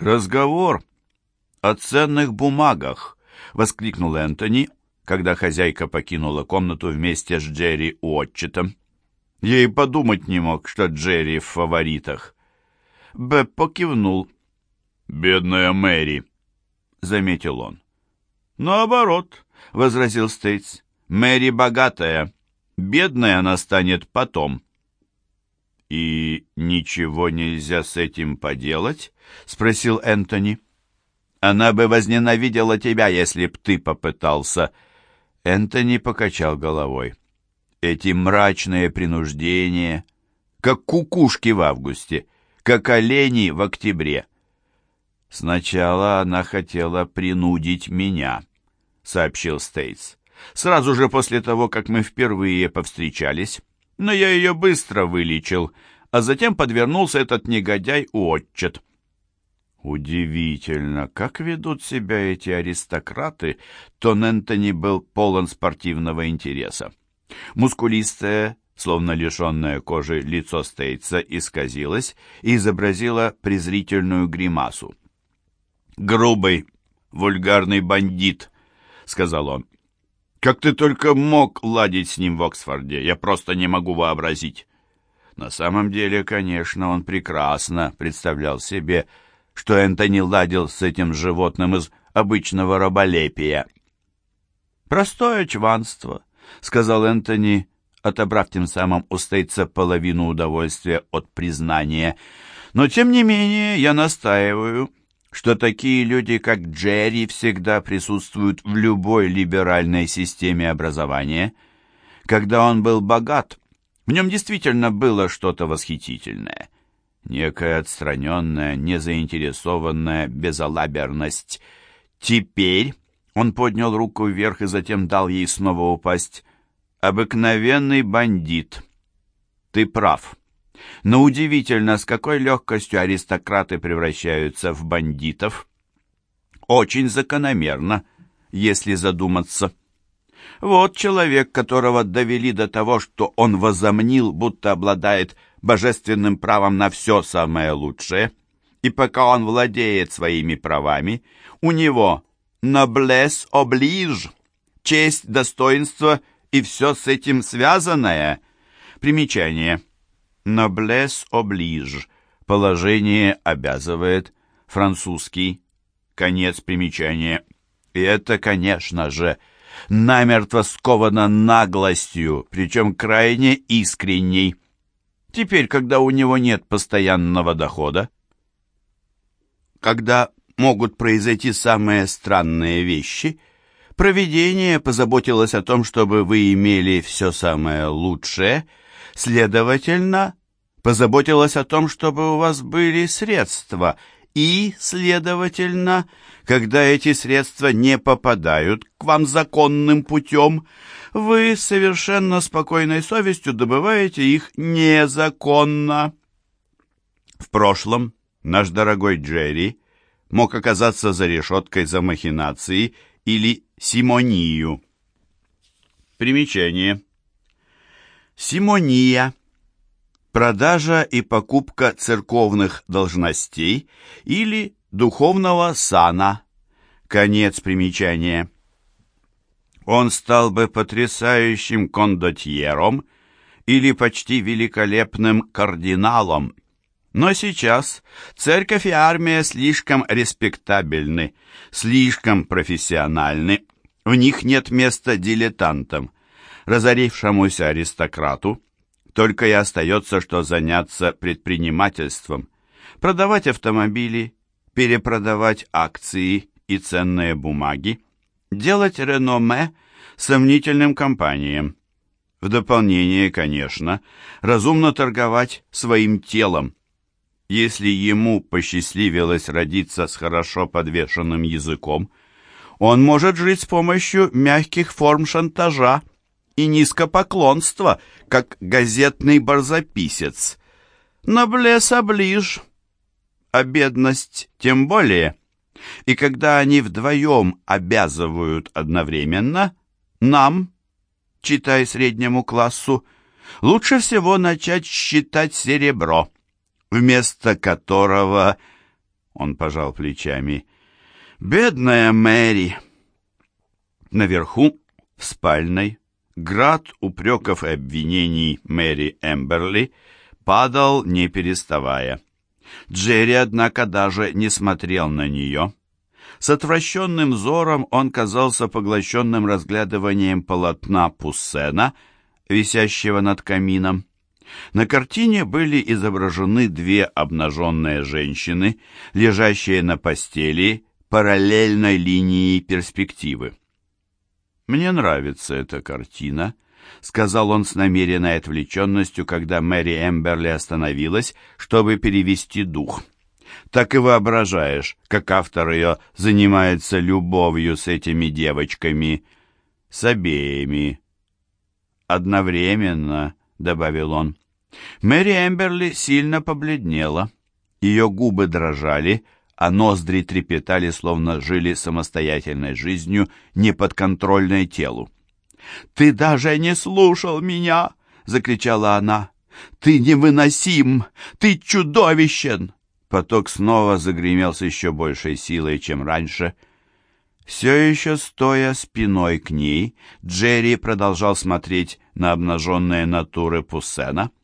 «Разговор о ценных бумагах», — воскликнул Энтони, когда хозяйка покинула комнату вместе с Джерри Уотчетом. И подумать не мог, что Джерри в фаворитах. Беппо кивнул. «Бедная Мэри», — заметил он. «Наоборот», — возразил Стейтс. «Мэри богатая. Бедная она станет потом». «И ничего нельзя с этим поделать?» — спросил Энтони. «Она бы возненавидела тебя, если б ты попытался». Энтони покачал головой. Эти мрачные принуждения, как кукушки в августе, как олени в октябре. «Сначала она хотела принудить меня», — сообщил Стейтс. «Сразу же после того, как мы впервые повстречались. Но я ее быстро вылечил, а затем подвернулся этот негодяй Уотчет». Удивительно, как ведут себя эти аристократы, то Нентони был полон спортивного интереса. Мускулистое, словно лишенное кожи, лицо Стейтса исказилось и изобразило презрительную гримасу. «Грубый, вульгарный бандит», — сказал он. «Как ты только мог ладить с ним в Оксфорде? Я просто не могу вообразить». На самом деле, конечно, он прекрасно представлял себе, что Энтони ладил с этим животным из обычного раболепия. «Простое чванство», — сказал Энтони, отобрав тем самым у Стейтса половину удовольствия от признания. «Но, тем не менее, я настаиваю, что такие люди, как Джерри, всегда присутствуют в любой либеральной системе образования. Когда он был богат, в нем действительно было что-то восхитительное. Некая отстраненная, незаинтересованная безалаберность. Теперь он поднял руку вверх и затем дал ей снова упасть. «Обыкновенный бандит. Ты прав. Но удивительно, с какой легкостью аристократы превращаются в бандитов. Очень закономерно, если задуматься». Вот человек, которого довели до того, что он возомнил, будто обладает божественным правом на все самое лучшее, и пока он владеет своими правами, у него «noblesse oblige» — честь, достоинство и все с этим связанное. Примечание. «Noblesse oblige» — положение обязывает, французский, конец примечания. И это, конечно же, намертво сковано наглостью, причем крайне искренней. Теперь, когда у него нет постоянного дохода, когда могут произойти самые странные вещи, провидение позаботилось о том, чтобы вы имели все самое лучшее, следовательно, позаботилось о том, чтобы у вас были средства, и, следовательно, когда эти средства не попадают к вам законным путем, вы совершенно спокойной совестью добываете их незаконно. В прошлом наш дорогой Джерри мог оказаться за решеткой за махинации или симонию. Примечание. Симония. Продажа и покупка церковных должностей или духовного сана. Конец примечания. Он стал бы потрясающим кондотьером или почти великолепным кардиналом, но сейчас церковь и армия слишком респектабельны, слишком профессиональны, в них нет места дилетантам. Разорившемуся аристократу только и остается, что заняться предпринимательством, продавать автомобили, перепродавать акции и ценные бумаги, делать реноме сомнительным компаниям. В дополнение, конечно, разумно торговать своим телом, если ему посчастливилось родиться с хорошо подвешенным языком, он может жить с помощью мягких форм шантажа и низкопоклонства, как газетный барзаписец. Ноблес оближ, а бедность тем более. И когда они вдвоем обязывают одновременно, нам, читай среднему классу, лучше всего начать считать серебро – вместо которого Он пожал плечами. «Бедная Мэри!» Наверху, в спальной, град упреков и обвинений Мэри Эмберли падал, не переставая. Джерри, однако, даже не смотрел на нее. С отвращенным взором он казался поглощенным разглядыванием полотна Пуссена, висящего над камином. На картине были изображены две обнаженные женщины, лежащие на постели параллельной линии перспективы. «Мне нравится эта картина», — сказал он с намеренной отвлеченностью, когда Мэри Эмберли остановилась, чтобы перевести дух. «Так и воображаешь, как автор ее занимается любовью с этими девочками, с обеими». «Одновременно», — добавил он. Мэри Эмберли сильно побледнела. Ее губы дрожали, — а ноздри трепетали, словно жили самостоятельной жизнью, неподконтрольной телу. «Ты даже не слушал меня!» — закричала она. «Ты невыносим! Ты чудовищен!» Поток снова загремел с еще большей силой, чем раньше. Все еще стоя спиной к ней, Джерри продолжал смотреть на обнаженные натуры Пуссена —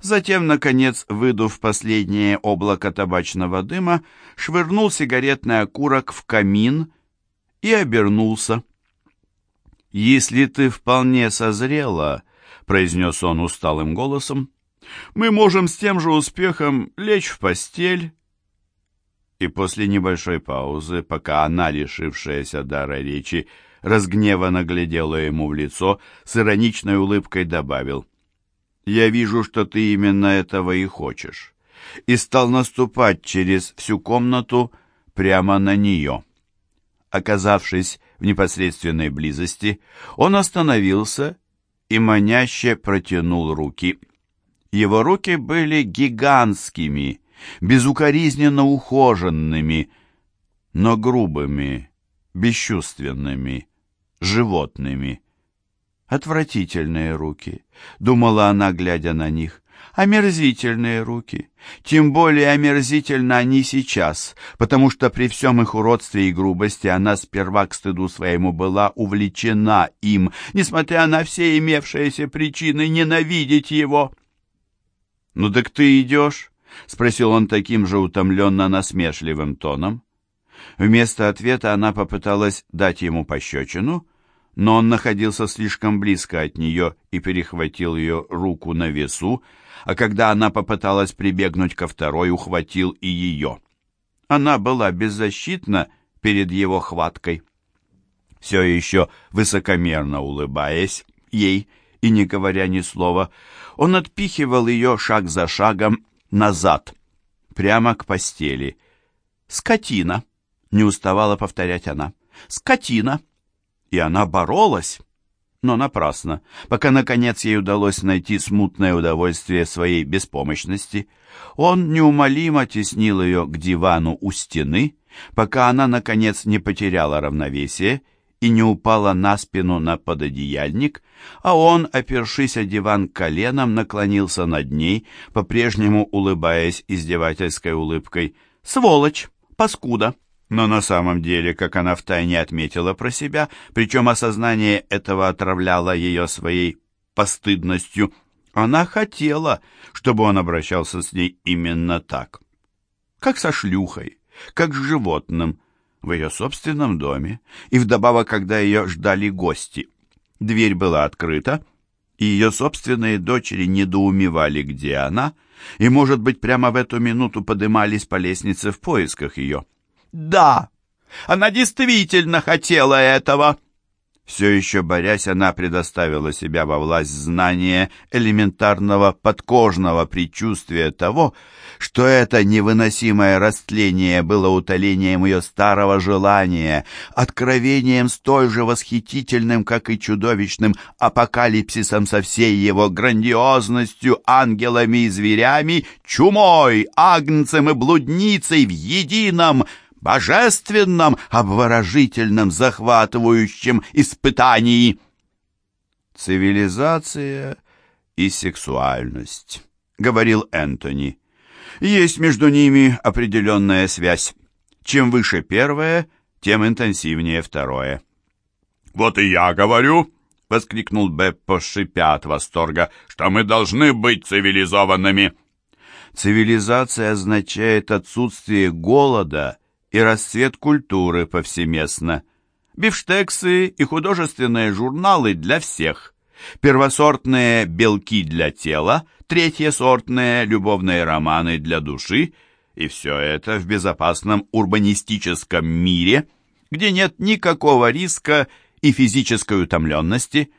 Затем, наконец, выдув последнее облако табачного дыма, швырнул сигаретный окурок в камин и обернулся. «Если ты вполне созрела», — произнес он усталым голосом, «мы можем с тем же успехом лечь в постель». И после небольшой паузы, пока она, лишившаяся дара речи, разгневанно глядела ему в лицо, с ироничной улыбкой добавил — я вижу, что ты именно этого и хочешь. И стал наступать через всю комнату прямо на нее. Оказавшись в непосредственной близости, он остановился и маняще протянул руки. Его руки были гигантскими, безукоризненно ухоженными, но грубыми, бесчувственными, животными. Отвратительные руки, думала она, глядя на них. Омерзительные руки. Тем более омерзительно они сейчас, потому что при всем их уродстве и грубости она сперва к стыду своему была увлечена им, несмотря на все имевшиеся причины ненавидеть его. «Ну так ты идешь?» — спросил он таким же утомленно-насмешливым тоном. Вместо ответа она попыталась дать ему пощечину — но он находился слишком близко от нее и перехватил ее руку на весу, а когда она попыталась прибегнуть ко второй, ухватил и ее. Она была беззащитна перед его хваткой. Все еще высокомерно улыбаясь ей и не говоря ни слова, он отпихивал ее шаг за шагом назад, прямо к постели. «Скотина!» — не уставала повторять она. «Скотина!» И она боролась, но напрасно, пока, наконец, ей удалось найти смутное удовольствие своей беспомощности. Он неумолимо теснил ее к дивану у стены, пока она, наконец, не потеряла равновесие и не упала на спину на пододеяльник, а он, опершись о диван коленом, наклонился над ней, по-прежнему улыбаясь издевательской улыбкой. «Сволочь! Паскуда!» Но на самом деле, как она втайне отметила про себя, причем осознание этого отравляло ее своей постыдностью, она хотела, чтобы он обращался с ней именно так. Как со шлюхой, как с животным, в ее собственном доме, и вдобавок, когда ее ждали гости. Дверь была открыта, и ее собственные дочери недоумевали, где она, и, может быть, прямо в эту минуту подымались по лестнице в поисках ее. Да, она действительно хотела этого. Все еще борясь, она предоставила себя во власть знания элементарного подкожного предчувствия того, что это невыносимое растление было утолением ее старого желания, откровением столь же восхитительным, как и чудовищным апокалипсисом со всей его грандиозностью, ангелами и зверями, чумой, агнцем и блудницей в едином — божественном, обворожительном, захватывающем испытании. Цивилизация и сексуальность, говорил Энтони. Есть между ними определенная связь. Чем выше первое, тем интенсивнее второе. «Вот и я говорю», — воскликнул Беппо, шипя от восторга, «что мы должны быть цивилизованными». Цивилизация означает отсутствие голода и расцвет культуры повсеместно. Бифштексы и художественные журналы для всех. Первосортные белки для тела, третьесортные любовные романы для души. И все это в безопасном урбанистическом мире, где нет никакого риска и физической утомленности.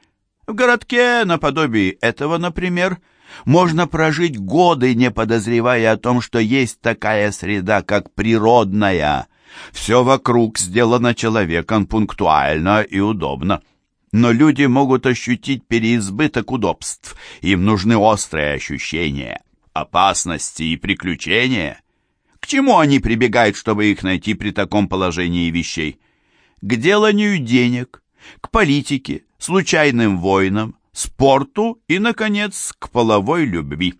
В городке, наподобие этого, например, можно прожить годы, не подозревая о том, что есть такая среда, как природная. Все вокруг сделано человеком пунктуально и удобно. Но люди могут ощутить переизбыток удобств. Им нужны острые ощущения, опасности и приключения. К чему они прибегают, чтобы их найти при таком положении вещей? К деланию денег, к политике, случайным войнам, спорту и, наконец, к половой любви.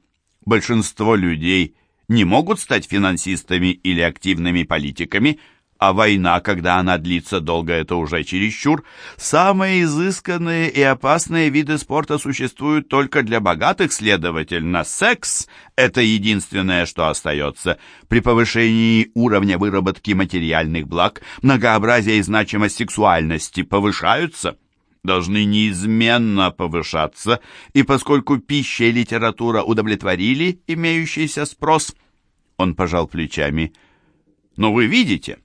Большинство людей не могут стать финансистами или активными политиками, а война, когда она длится долго, это уже чересчур. Самые изысканные и опасные виды спорта существуют только для богатых, следовательно, секс – это единственное, что остается. При повышении уровня выработки материальных благ многообразие и значимость сексуальности повышаются – должны неизменно повышаться, и поскольку пища и литература удовлетворили имеющийся спрос, он пожал плечами. «Но вы видите?»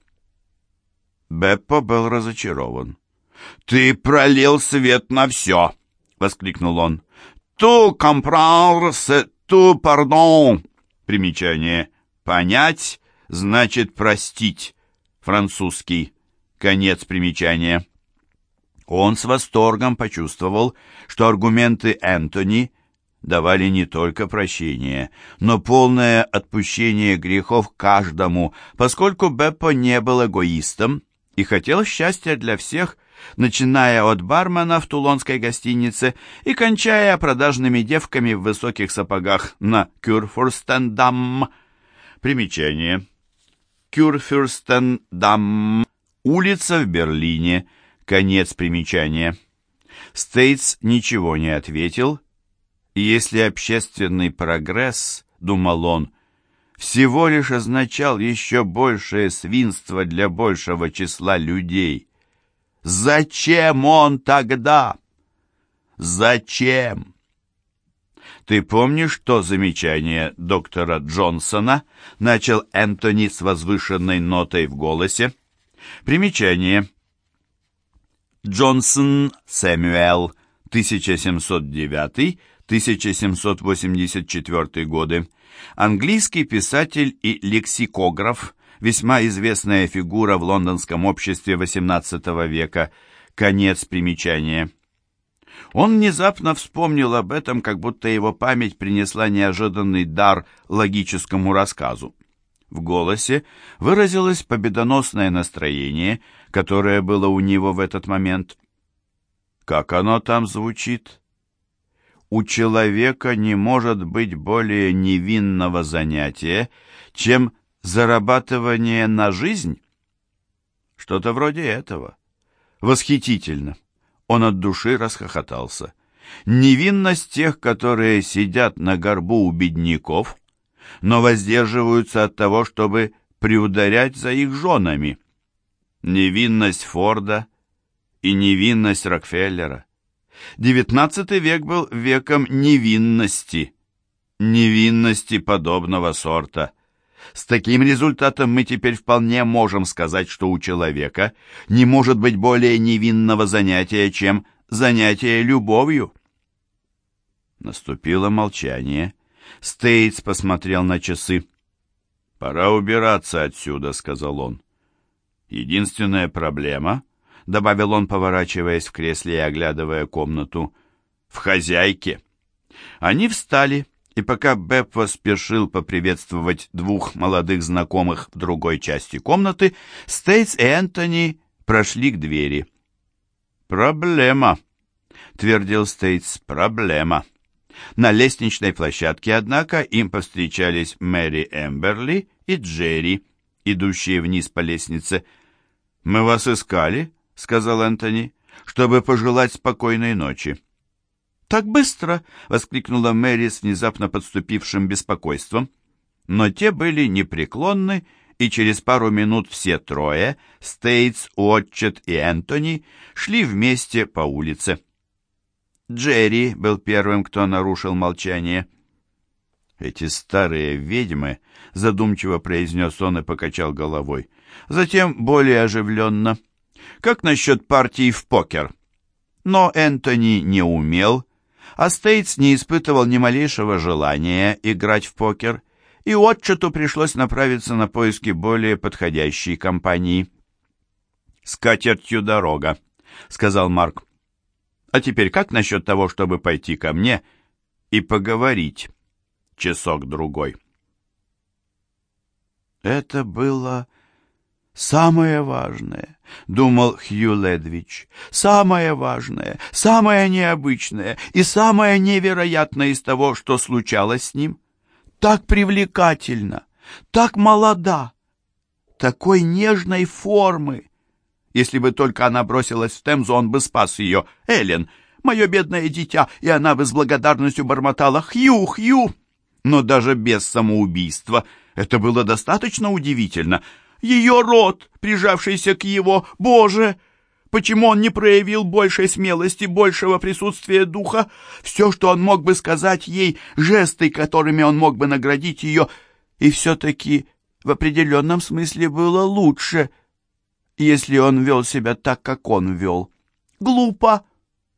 Беппо был разочарован. «Ты пролил свет на все!» — воскликнул он. «Ту c'est tout pardon!» Примечание. «Понять» значит «простить». Французский. Конец примечания. Он с восторгом почувствовал, что аргументы Энтони давали не только прощение, но полное отпущение грехов каждому, поскольку Беппо не был эгоистом и хотел счастья для всех, начиная от бармена в тулонской гостинице и кончая продажными девками в высоких сапогах на Кюрфюрстендам. Примечание. Кюрфюрстендам. Улица в Берлине – Конец примечания. Стейтс ничего не ответил. Если общественный прогресс, думал он, всего лишь означал еще большее свинство для большего числа людей, зачем он тогда? Зачем? «Ты помнишь то замечание доктора Джонсона?» — начал Энтони с возвышенной нотой в голосе. Примечание. Джонсон Сэмюэл, 1709-1784 годы. Английский писатель и лексикограф, весьма известная фигура в лондонском обществе XVIII века. Конец примечания. Он внезапно вспомнил об этом, как будто его память принесла неожиданный дар логическому рассказу. В голосе выразилось победоносное настроение, которое было у него в этот момент. Как оно там звучит? У человека не может быть более невинного занятия, чем зарабатывание на жизнь? Что-то вроде этого. Восхитительно. Он от души расхохотался. Невинность тех, которые сидят на горбу у бедняков — но воздерживаются от того, чтобы приударять за их женами. Невинность Форда и невинность Рокфеллера. Девятнадцатый век был веком невинности, невинности подобного сорта. С таким результатом мы теперь вполне можем сказать, что у человека не может быть более невинного занятия, чем занятие любовью. Наступило молчание. Стейтс посмотрел на часы. «Пора убираться отсюда», — сказал он. «Единственная проблема», — добавил он, поворачиваясь в кресле и оглядывая комнату, — «в хозяйке». Они встали, и пока Беппо спешил поприветствовать двух молодых знакомых в другой части комнаты, Стейтс и Энтони прошли к двери. «Проблема», — твердил Стейтс, — «проблема». На лестничной площадке, однако, им повстречались Мэри Эмберли и Джерри, идущие вниз по лестнице. «Мы вас искали», — сказал Энтони, — «чтобы пожелать спокойной ночи». «Так быстро!» — воскликнула Мэри с внезапно подступившим беспокойством. Но те были непреклонны, и через пару минут все трое, Стейтс, Уотчет и Энтони, шли вместе по улице. Джерри был первым, кто нарушил молчание. «Эти старые ведьмы», — задумчиво произнес он и покачал головой. Затем более оживленно. «Как насчет партии в покер?» Но Энтони не умел, а Стейтс не испытывал ни малейшего желания играть в покер, и отчету пришлось направиться на поиски более подходящей компании. «С катертью дорога», — сказал Марк. «А теперь как насчет того, чтобы пойти ко мне и поговорить часок-другой?» Это было самое важное, думал Хью Ледвич, самое важное, самое необычное и самое невероятное из того, что случалось с ним. Так привлекательно, так молода, такой нежной формы. Если бы только она бросилась в Темзу, он бы спас ее. Эллен, мое бедное дитя, и она бы с благодарностью бормотала «Хью, Хью!» Но даже без самоубийства это было достаточно удивительно. Ее рот, прижавшийся к его, Боже! Почему он не проявил большей смелости, большего присутствия духа? Все, что он мог бы сказать ей, жесты, которыми он мог бы наградить ее, и все-таки в определенном смысле было лучше, если он вел себя так, как он вел. Глупо,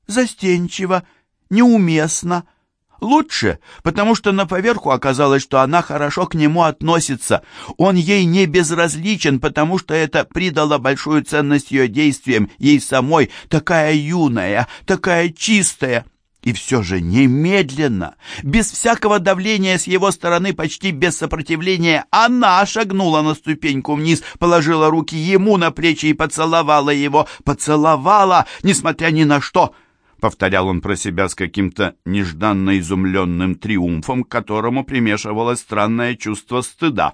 застенчиво, неуместно — Лучше, потому что на поверху оказалось, что она хорошо к нему относится. Он ей не безразличен, потому что это придало большую ценность ее действиям, ей самой, такая юная, такая чистая. И все же немедленно, без всякого давления с его стороны, почти без сопротивления, она шагнула на ступеньку вниз, положила руки ему на плечи и поцеловала его. Поцеловала, несмотря ни на что — повторял он про себя с каким-то нежданно изумленным триумфом, к которому примешивалось странное чувство стыда.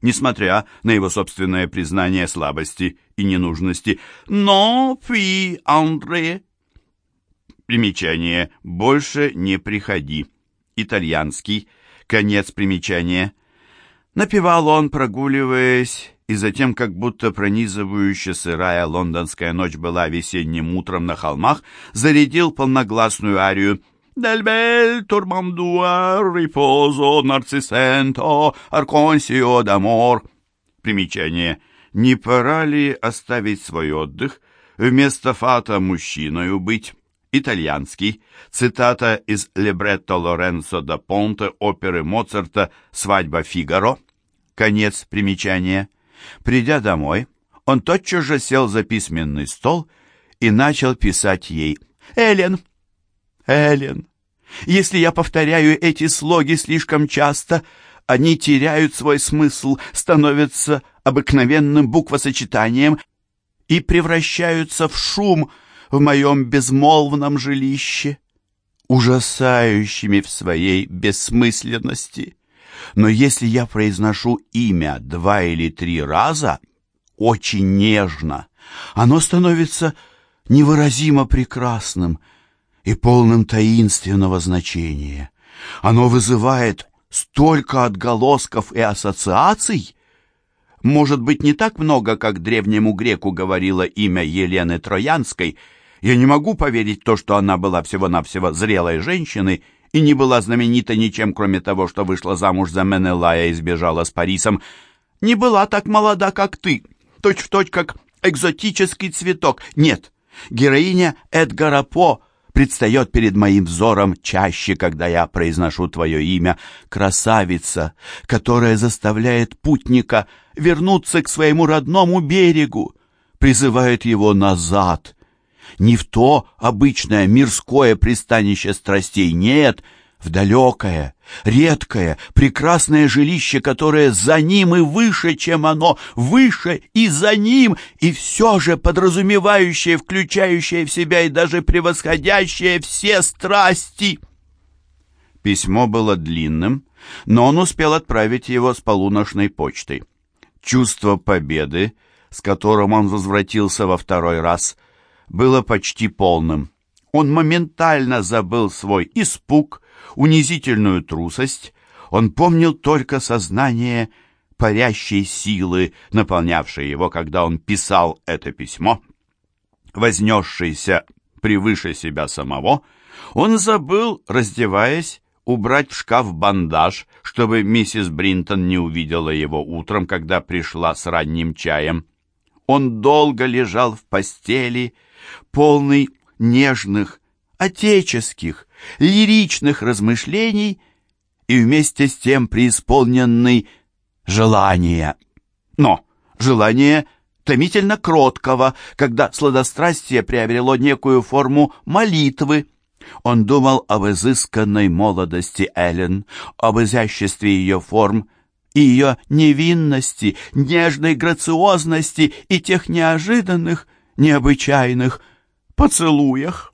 Несмотря на его собственное признание слабости и ненужности. «Но, пи, Андре!» Примечание «Больше не приходи». Итальянский. Конец примечания. Напевал он, прогуливаясь и затем, как будто пронизывающая сырая лондонская ночь была весенним утром на холмах, зарядил полногласную арию «Del bel turbandua riposo narcisento arconsio d'amor». Примечание. «Не пора ли оставить свой отдых, вместо фата мужчиною быть?» Итальянский. Цитата из либретто Лоренцо да Понте оперы Моцарта «Свадьба Фигаро». Конец примечания. Придя домой, он тотчас же сел за письменный стол и начал писать ей. «Эллен! Эллен! Если я повторяю эти слоги слишком часто, они теряют свой смысл, становятся обыкновенным буквосочетанием и превращаются в шум в моем безмолвном жилище, ужасающими в своей бессмысленности». Но если я произношу имя два или три раза, очень нежно, оно становится невыразимо прекрасным и полным таинственного значения. Оно вызывает столько отголосков и ассоциаций, может быть, не так много, как древнему греку говорило имя Елены Троянской. Я не могу поверить в то, что она была всего-навсего зрелой женщиной и не была знаменита ничем, кроме того, что вышла замуж за Менелая и сбежала с Парисом, не была так молода, как ты, точь-в-точь, точь, как экзотический цветок. Нет, героиня Эдгара По предстает перед моим взором чаще, когда я произношу твое имя, красавица, которая заставляет путника вернуться к своему родному берегу, призывает его назад, не в то обычное мирское пристанище страстей, нет, в далекое, редкое, прекрасное жилище, которое за ним и выше, чем оно, выше и за ним, и все же подразумевающее, включающее в себя и даже превосходящее все страсти — Письмо было длинным, но он успел отправить его с полуношной почтой. Чувство победы, с которым он возвратился во второй раз, было почти полным. Он моментально забыл свой испуг, унизительную трусость. Он помнил только сознание парящей силы, наполнявшей его, когда он писал это письмо. Вознесшийся превыше себя самого, он забыл, раздеваясь, убрать в шкаф бандаж, чтобы миссис Бринтон не увидела его утром, когда пришла с ранним чаем. Он долго лежал в постели, полный нежных, отеческих, лиричных размышлений и вместе с тем преисполненный желания. Но желание томительно кроткого, когда сладострастие приобрело некую форму молитвы, он думал об изысканной молодости Эллен, об изяществе ее форм ее невинности, нежной грациозности и тех неожиданных, необычайных поцелуях.